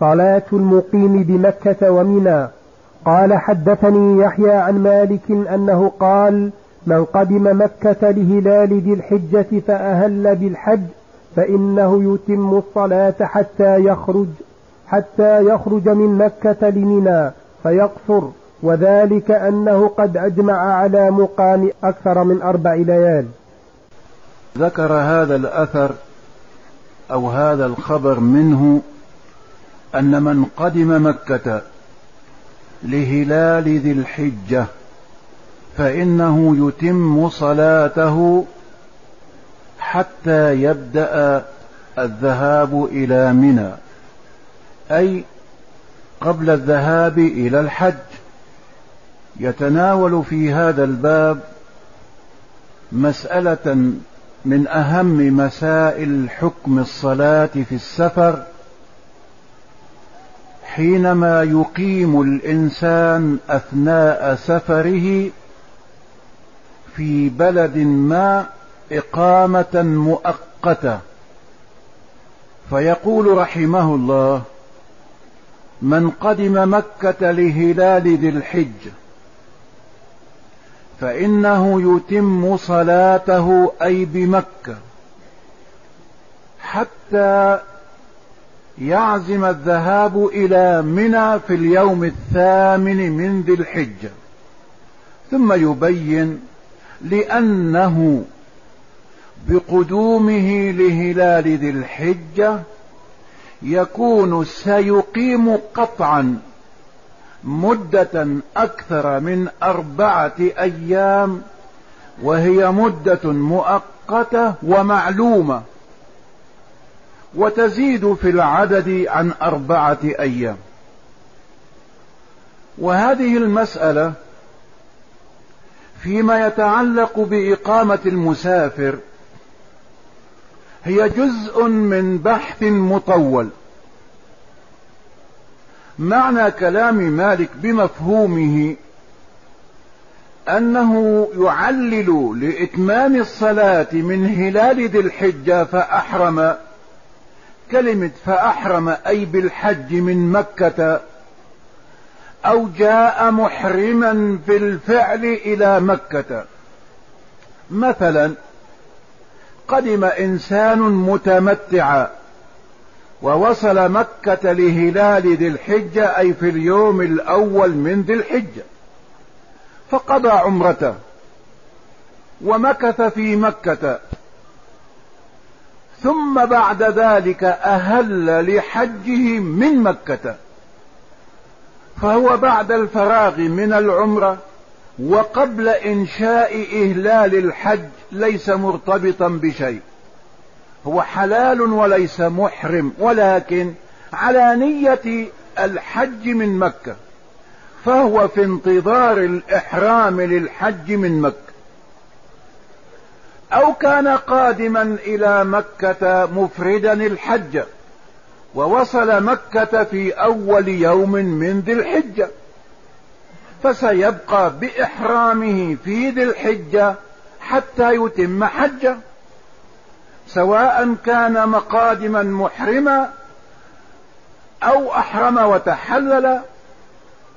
صلاة المقيم بمكة ومنى. قال حدثني يحيى عن مالك أنه قال من قدم مكة لهلال ذي الحجة فأهل بالحج فإنه يتم الصلاة حتى يخرج حتى يخرج من مكة لمنى فيقصر. وذلك أنه قد أجمع على مقام أكثر من أربع ليال. ذكر هذا الأثر أو هذا الخبر منه أن من قدم مكة لهلال ذي الحجة فإنه يتم صلاته حتى يبدأ الذهاب إلى منى أي قبل الذهاب إلى الحج. يتناول في هذا الباب مسألة من أهم مسائل حكم الصلاة في السفر. حينما يقيم الإنسان أثناء سفره في بلد ما إقامة مؤقتة فيقول رحمه الله من قدم مكة لهلال ذي الحج فإنه يتم صلاته أي بمكة حتى يعزم الذهاب إلى منى في اليوم الثامن من ذي الحجة. ثم يبين لأنه بقدومه لهلال ذي الحجة يكون سيقيم قطعا مدة أكثر من أربعة أيام وهي مدة مؤقتة ومعلومة. وتزيد في العدد عن أربعة أيام. وهذه المسألة فيما يتعلق بإقامة المسافر هي جزء من بحث مطول. معنى كلام مالك بمفهومه أنه يعلل لإتمام الصلاة من هلال ذي الحجة فأحرم كلمة فأحرم أي بالحج من مكة أو جاء محرما في الفعل إلى مكة. مثلا قدم إنسان متمتعا ووصل مكة لهلال ذي الحجة أي في اليوم الأول من ذي الحجة فقضى عمرته ومكث في مكة. ثم بعد ذلك أهل لحجه من مكة. فهو بعد الفراغ من العمرة وقبل إنشاء إهلال الحج ليس مرتبطا بشيء. هو حلال وليس محرم ولكن على نية الحج من مكة. فهو في انتظار الإحرام للحج من مكة. أو كان قادما إلى مكة مفردا الحج ووصل مكة في أول يوم من ذي الحجة. فسيبقى بإحرامه في ذي الحجة حتى يتم حجه. سواء كان مقادما محرما أو أحرم وتحلل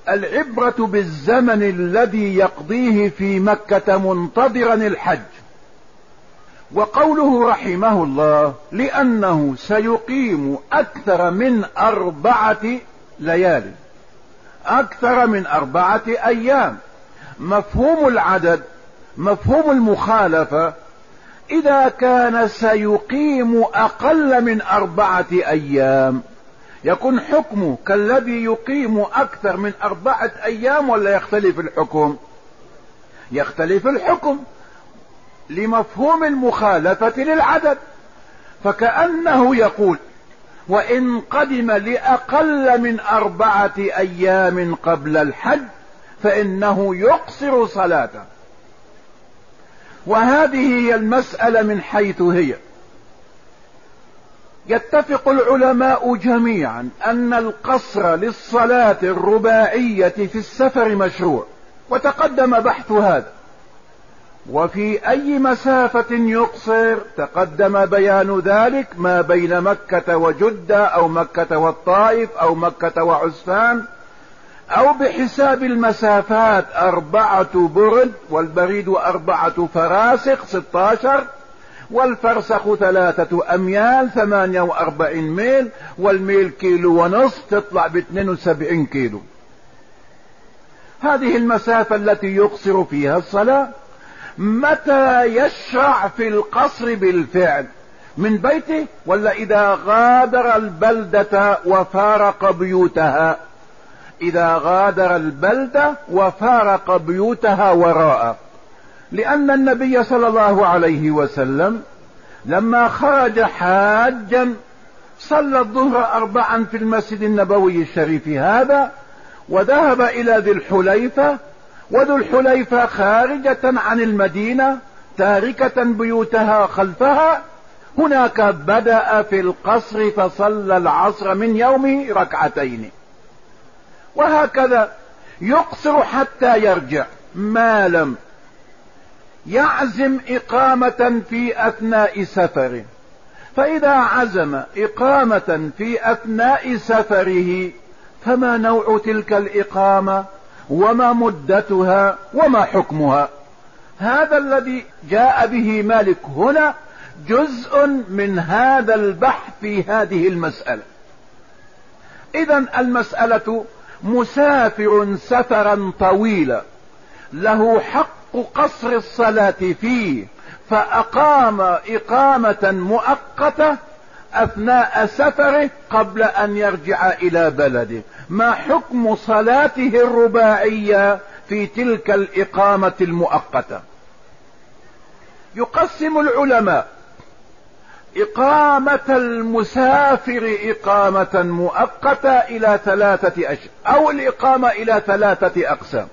العبرة بالزمن الذي يقضيه في مكة منتظرا الحج. وقوله رحمه الله لأنه سيقيم أكثر من أربعة ليال أكثر من أربعة أيام. مفهوم العدد مفهوم المخالفة إذا كان سيقيم أقل من أربعة أيام يكون حكمه كالذي يقيم أكثر من أربعة أيام ولا يختلف الحكم؟ يختلف الحكم. لمفهوم المخالفة للعدد. فكأنه يقول وإن قدم لأقل من أربعة أيام قبل الحج فإنه يقصر صلاته. وهذه هي المسألة من حيث هي. يتفق العلماء جميعا أن القصر للصلاة الرباعية في السفر مشروع وتقدم بحث هذا. وفي أي مسافة يقصر تقدم بيان ذلك ما بين مكة وجدة أو مكة والطائف أو مكة وعسفان أو بحساب المسافات أربعة برد والبريد أربعة فراسخ ستاشر والفرسخ ثلاثة أميال ثمانية وأربعين ميل والميل كيلو ونصف تطلع باثنين وسبعين كيلو. هذه المسافة التي يقصر فيها الصلاة. متى يشرع في القصر بالفعل؟ من بيته ولا إذا غادر البلدة وفارق بيوتها؟ إذا غادر البلدة وفارق بيوتها وراءه لأن النبي صلى الله عليه وسلم لما خرج حاجا صلى الظهر اربعا في المسجد النبوي الشريف هذا وذهب إلى ذي الحليفة وذو الحليفة خارجة عن المدينة تاركة بيوتها خلفها. هناك بدأ في القصر فصلى العصر من يومه ركعتين. وهكذا يقصر حتى يرجع. ما لم يعزم إقامة في أثناء سفره. فإذا عزم إقامة في أثناء سفره فما نوع تلك الإقامة؟ وما مدتها وما حكمها. هذا الذي جاء به مالك هنا جزء من هذا البحث في هذه المسألة. اذا المسألة مسافر سفرا طويلا. له حق قصر الصلاة فيه فأقام إقامة مؤقتة أثناء سفره قبل أن يرجع إلى بلده. ما حكم صلاته الرباعية في تلك الإقامة المؤقتة؟ يقسم العلماء. إقامة المسافر إقامة مؤقتة إلى ثلاثة أشهر أو الإقامة إلى ثلاثة أقسام.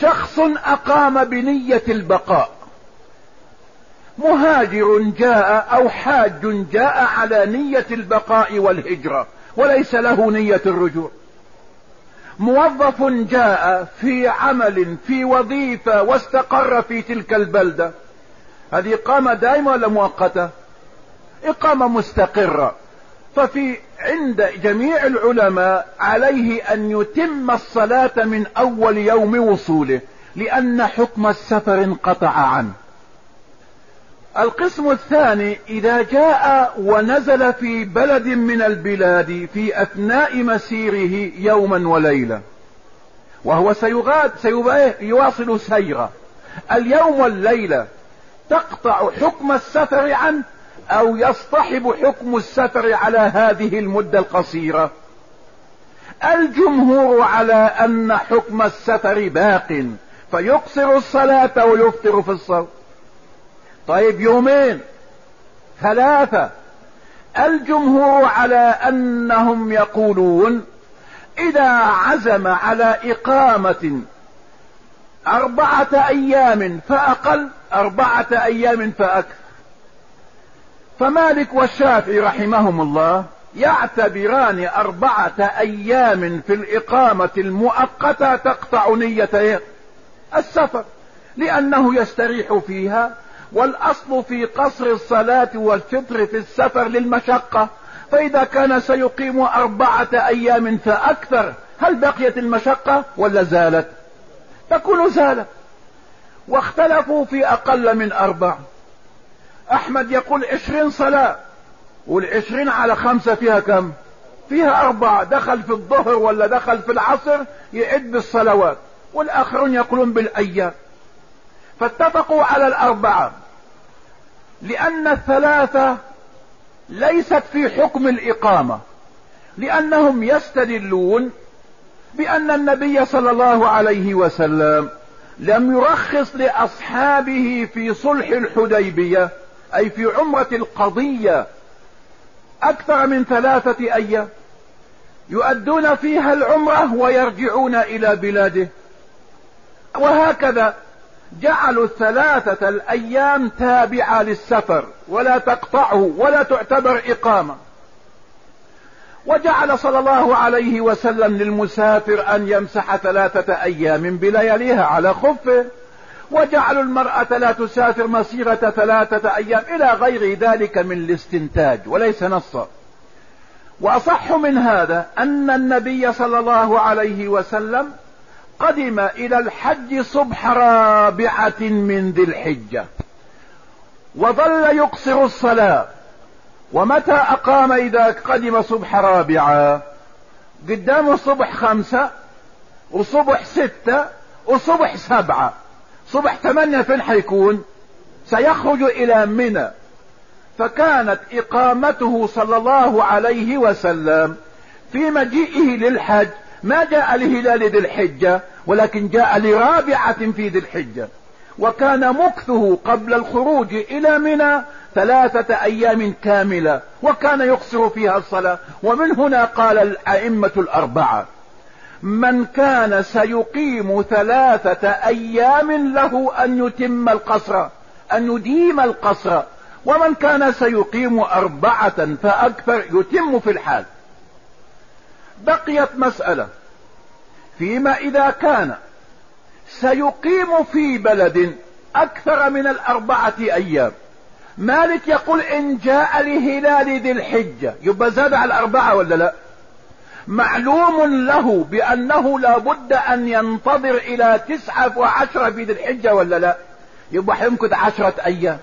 شخص أقام بنية البقاء. مهاجر جاء أو حاج جاء على نية البقاء والهجرة. وليس له نية الرجوع. موظف جاء في عمل في وظيفة واستقر في تلك البلدة. هذه إقامة دائمة ولا مؤقتة؟ إقامة مستقرة. ففي عند جميع العلماء عليه أن يتم الصلاة من أول يوم وصوله لأن حكم السفر انقطع عنه. القسم الثاني إذا جاء ونزل في بلد من البلاد في أثناء مسيره يوما وليلة وهو سيغاد يواصل سيره اليوم والليلة تقطع حكم السفر عنه أو يصطحب حكم السفر على هذه المدة القصيرة. الجمهور على أن حكم السفر باق فيقصر الصلاة ويفطر في الصوت طيب يومين. ثلاثة. الجمهور على أنهم يقولون إذا عزم على إقامة أربعة أيام فأقل أربعة أيام فأكثر. فمالك والشافعي رحمهم الله يعتبران أربعة أيام في الإقامة المؤقتة تقطع نية السفر لأنه يستريح فيها والأصل في قصر الصلاة والفطر في السفر للمشقة. فإذا كان سيقيم أربعة أيام فأكثر هل بقيت المشقة ولا زالت؟ تكون زالت. واختلفوا في أقل من أربع. أحمد يقول عشرين صلاة والعشرين على خمسة فيها كم؟ فيها أربعة. دخل في الظهر ولا دخل في العصر؟ يعد بالصلوات. والآخرون يقولون بالأيام. فاتفقوا على الأربعة. لأن الثلاثة ليست في حكم الإقامة. لأنهم يستدلون بأن النبي صلى الله عليه وسلم لم يرخص لأصحابه في صلح الحديبية أي في عمرة القضية أكثر من ثلاثة أيام. يؤدون فيها العمرة ويرجعون إلى بلاده. وهكذا جعلوا الثلاثة الأيام تابعة للسفر ولا تقطعه ولا تعتبر إقامة. وجعل صلى الله عليه وسلم للمسافر أن يمسح ثلاثة أيام بلياليها على خفه. وجعلوا المرأة لا تسافر مسيرة ثلاثة أيام إلى غير ذلك من الاستنتاج وليس نصا. وأصح من هذا أن النبي صلى الله عليه وسلم قدم إلى الحج صبح رابعة من ذي الحجة. وظل يقصر الصلاة. ومتى أقام إذا قدم صبح رابعة؟ قدامه صبح خمسة وصبح ستة وصبح سبعة. صبح ثمانية فين حيكون؟ سيخرج إلى منى. فكانت إقامته صلى الله عليه وسلم في مجيئه للحج ما جاء لهلال ذي الحجة ولكن جاء لرابعة في ذي الحجة. وكان مكثه قبل الخروج إلى منى ثلاثة أيام كاملة وكان يقصر فيها الصلاة. ومن هنا قال الأئمة الأربعة من كان سيقيم ثلاثة أيام له أن يتم القصر أن يديم القصر. ومن كان سيقيم أربعة فأكثر يتم في الحال. بقيت مسألة فيما إذا كان سيقيم في بلد أكثر من الأربعة أيام. مالك يقول إن جاء لهلال ذي الحجة. يبقى زاد على الأربعة ولا لا؟ معلوم له بأنه لابد أن ينتظر إلى تسعة وعشرة في ذي الحجة ولا لا؟ يبقى حيمكث عشرة أيام.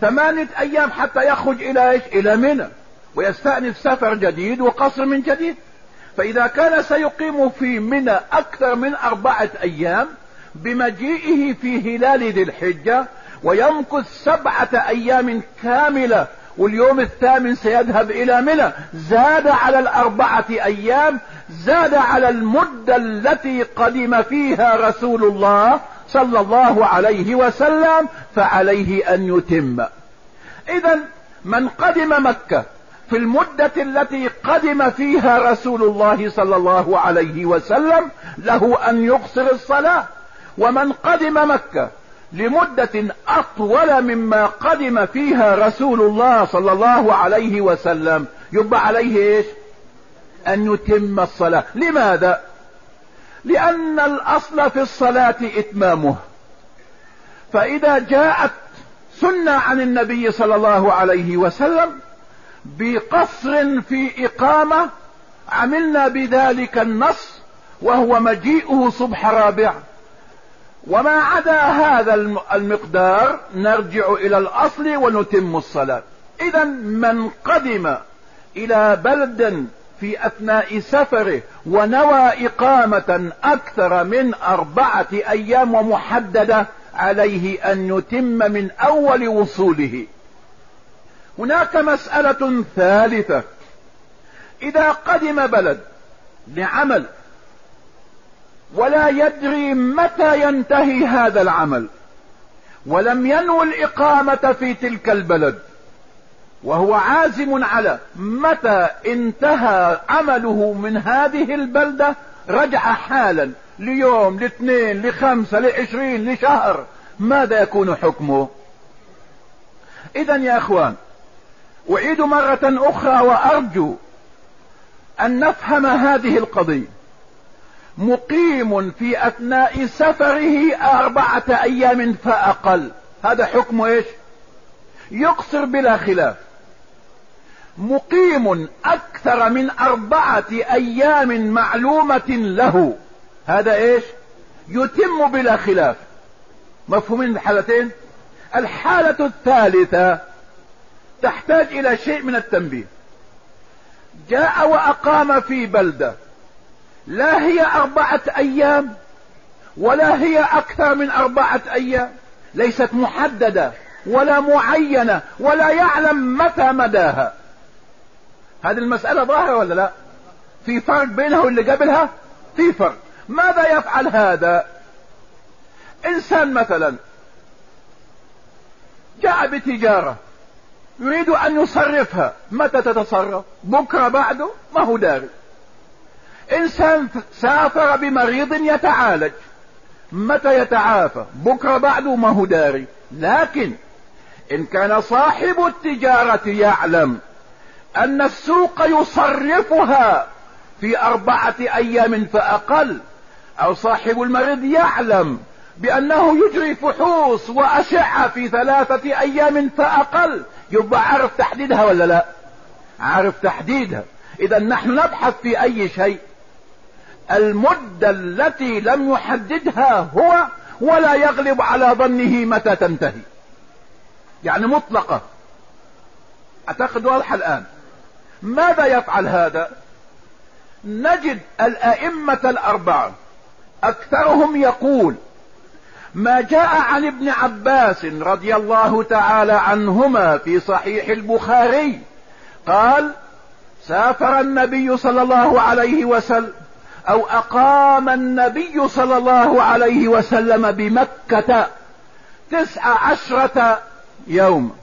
ثمانية أيام حتى يخرج إلى إيش؟ إلى منى ويستأنف سفر جديد وقصر من جديد. فإذا كان سيقيم في منى أكثر من أربعة أيام بمجيئه في هلال ذي الحجة ويمكث سبعة أيام كاملة واليوم الثامن سيذهب إلى منى زاد على الأربعة أيام زاد على المدة التي قدم فيها رسول الله صلى الله عليه وسلم فعليه أن يتم. اذا من قدم مكة في المدة التي قدم فيها رسول الله صلى الله عليه وسلم له أن يقصر الصلاة. ومن قدم مكة لمدة أطول مما قدم فيها رسول الله صلى الله عليه وسلم يبقى عليه إيش؟ أن يتم الصلاة. لماذا؟ لأن الأصل في الصلاة إتمامه. فإذا جاءت سنة عن النبي صلى الله عليه وسلم بقصر في إقامة عملنا بذلك النص وهو مجيئه صبح رابع. وما عدا هذا المقدار نرجع إلى الأصل ونتم الصلاة. اذا من قدم إلى بلد في أثناء سفره ونوى إقامة أكثر من أربعة أيام ومحددة عليه أن يتم من أول وصوله. هناك مسألة ثالثة. إذا قدم بلد لعمل ولا يدري متى ينتهي هذا العمل ولم ينو الإقامة في تلك البلد وهو عازم على متى انتهى عمله من هذه البلدة رجع حالا ليوم لاثنين لخمسة لعشرين لشهر ماذا يكون حكمه؟ اذا يا إخوان أعيد مرة أخرى وأرجو أن نفهم هذه القضية. مقيم في أثناء سفره أربعة أيام فأقل. هذا حكم إيش؟ يقصر بلا خلاف. مقيم أكثر من أربعة أيام معلومة له. هذا إيش؟ يتم بلا خلاف. مفهومين الحالتين الحالة الثالثة تحتاج إلى شيء من التنبيه. جاء وأقام في بلدة. لا هي أربعة أيام ولا هي أكثر من أربعة أيام. ليست محددة ولا معينة ولا يعلم متى مداها. هذه المسألة ظاهرة ولا لا؟ في فرق بينها واللي قبلها؟ في فرق. ماذا يفعل هذا؟ إنسان مثلا جاء بتجارة. يريد أن يصرفها. متى تتصرف؟ بكرة بعده؟ ما هو داري إنسان سافر بمريض يتعالج. متى يتعافى؟ بكرة بعده؟ ما هو داري لكن إن كان صاحب التجارة يعلم أن السوق يصرفها في أربعة أيام فأقل أو صاحب المريض يعلم بأنه يجري فحوص وأشعة في ثلاثة أيام فأقل يبقى عارف تحديدها ولا لا؟ عارف تحديدها. إذا نحن نبحث في أي شيء. المدة التي لم يحددها هو ولا يغلب على ظنه متى تنتهي. يعني مطلقة. اعتقد واضحة الآن. ماذا يفعل هذا؟ نجد الأئمة الأربعة. أكثرهم يقول ما جاء عن ابن عباس رضي الله تعالى عنهما في صحيح البخاري. قال سافر النبي صلى الله عليه وسلم أو أقام النبي صلى الله عليه وسلم بمكة تسع عشرة يوم.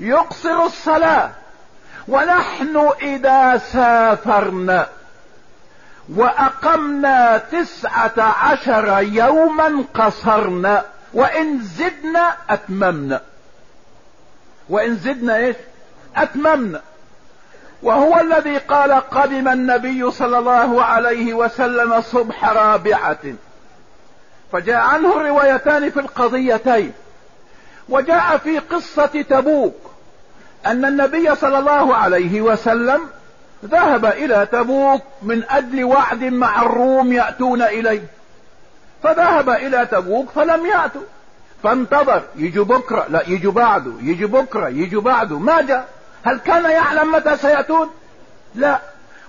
يقصر الصلاة ونحن إذا سافرنا. وأقمنا تسعة عشر يوما قصرنا وإن زدنا أتممنا. وإن زدنا إيش؟ أتممنا. وهو الذي قال قدم النبي صلى الله عليه وسلم صبح رابعة. فجاء عنه الروايتان في القضيتين. وجاء في قصة تبوك أن النبي صلى الله عليه وسلم ذهب إلى تبوك من أجل وعد مع الروم يأتون إليه. فذهب إلى تبوك فلم يأتوا. فانتظر يجوا بكرة. لا يجوا بعده. يجوا بكرة يجوا بعده. ما جاء؟ هل كان يعلم متى سيأتون؟ لا.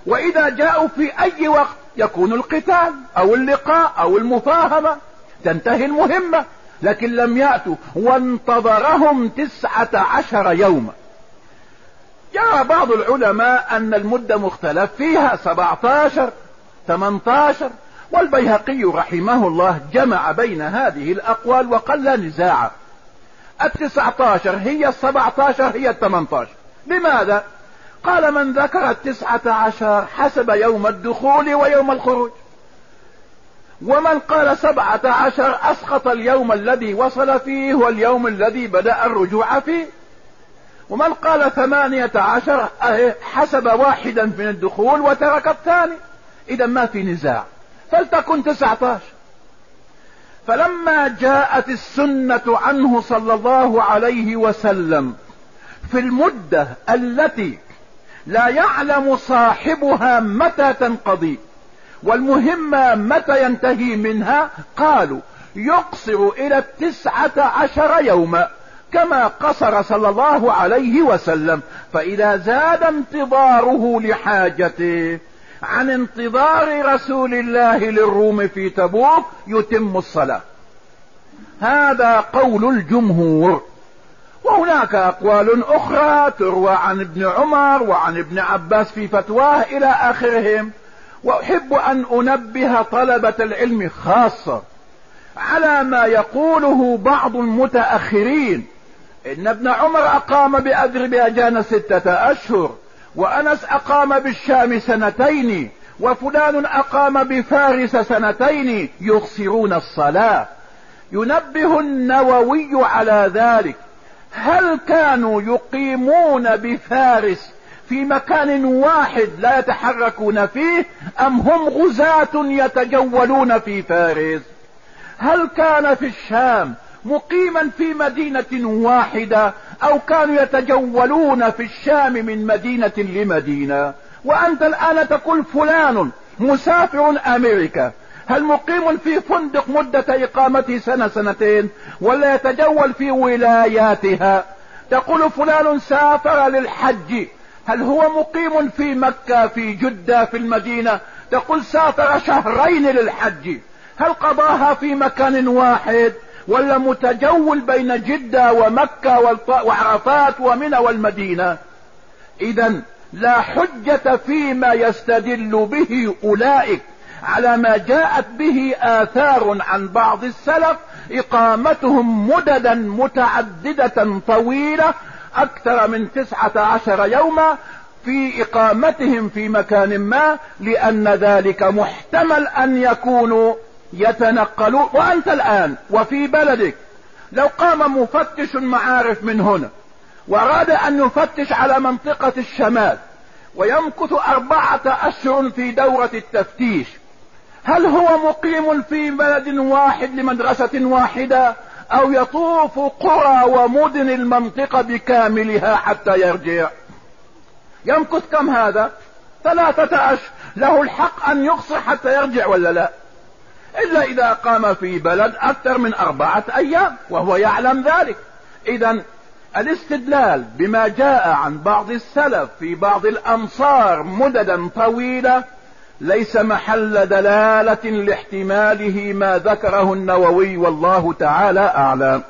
وإذا جاءوا في أي وقت؟ يكون القتال أو اللقاء أو المفاهمة. تنتهي المهمة. لكن لم يأتوا. وانتظرهم تسعة عشر يوما. يرى بعض العلماء أن المدة مختلف فيها 17 18 والبيهقي رحمه الله جمع بين هذه الأقوال وقال لا نزاع التسعة عشر هي السبعة عشر هي الثمانية عشر لماذا؟ قال من ذكر التسعة عشر حسب يوم الدخول ويوم الخروج. ومن قال سبعة عشر أسقط اليوم الذي وصل فيه واليوم الذي بدأ الرجوع فيه. ومن قال ثمانية عشر حسب واحدا من الدخول وترك الثاني. إذا ما في نزاع. فلتكن تسعة عشر فلما جاءت السنة عنه صلى الله عليه وسلم في المدة التي لا يعلم صاحبها متى تنقضي والمهمة متى ينتهي منها قالوا يقصر إلى التسعة عشر يوما. كما قصر صلى الله عليه وسلم. فإذا زاد انتظاره لحاجته عن انتظار رسول الله للروم في تبوك يتم الصلاة. هذا قول الجمهور. وهناك أقوال أخرى تروى عن ابن عمر وعن ابن عباس في فتواه إلى آخرهم. وأحب أن أنبه طلبة العلم خاصة على ما يقوله بعض المتأخرين. إن ابن عمر أقام باذربيجان ستة أشهر وأنس أقام بالشام سنتين وفلان أقام بفارس سنتين يخسرون الصلاة. ينبه النووي على ذلك. هل كانوا يقيمون بفارس في مكان واحد لا يتحركون فيه أم هم غزاة يتجولون في فارس؟ هل كان في الشام مقيما في مدينة واحدة أو كانوا يتجولون في الشام من مدينة لمدينة. وأنت الآن تقول فلان مسافر أمريكا. هل مقيم في فندق مدة اقامته سنة سنتين ولا يتجول في ولاياتها؟ تقول فلان سافر للحج. هل هو مقيم في مكة في جدة في المدينة؟ تقول سافر شهرين للحج. هل قضاها في مكان واحد؟ ولا متجول بين جدة ومكة وعرفات ومنى والمدينة. اذا لا حجة فيما يستدل به أولئك على ما جاءت به آثار عن بعض السلف إقامتهم مددا متعددة طويلة أكثر من تسعة عشر يوما في إقامتهم في مكان ما لأن ذلك محتمل أن يكونوا يتنقلون وأنت الآن وفي بلدك. لو قام مفتش معارف من هنا وأراد أن يفتش على منطقة الشمال ويمكث أربعة أشهر في دورة التفتيش هل هو مقيم في بلد واحد لمدرسة واحدة أو يطوف قرى ومدن المنطقة بكاملها حتى يرجع؟ يمكث كم هذا؟ ثلاثة اشهر له الحق أن يقصر حتى يرجع ولا لا؟ إلا إذا قام في بلد أكثر من أربعة أيام وهو يعلم ذلك. اذا الاستدلال بما جاء عن بعض السلف في بعض الامصار مددا طويلة ليس محل دلالة لاحتماله ما ذكره النووي والله تعالى أعلم.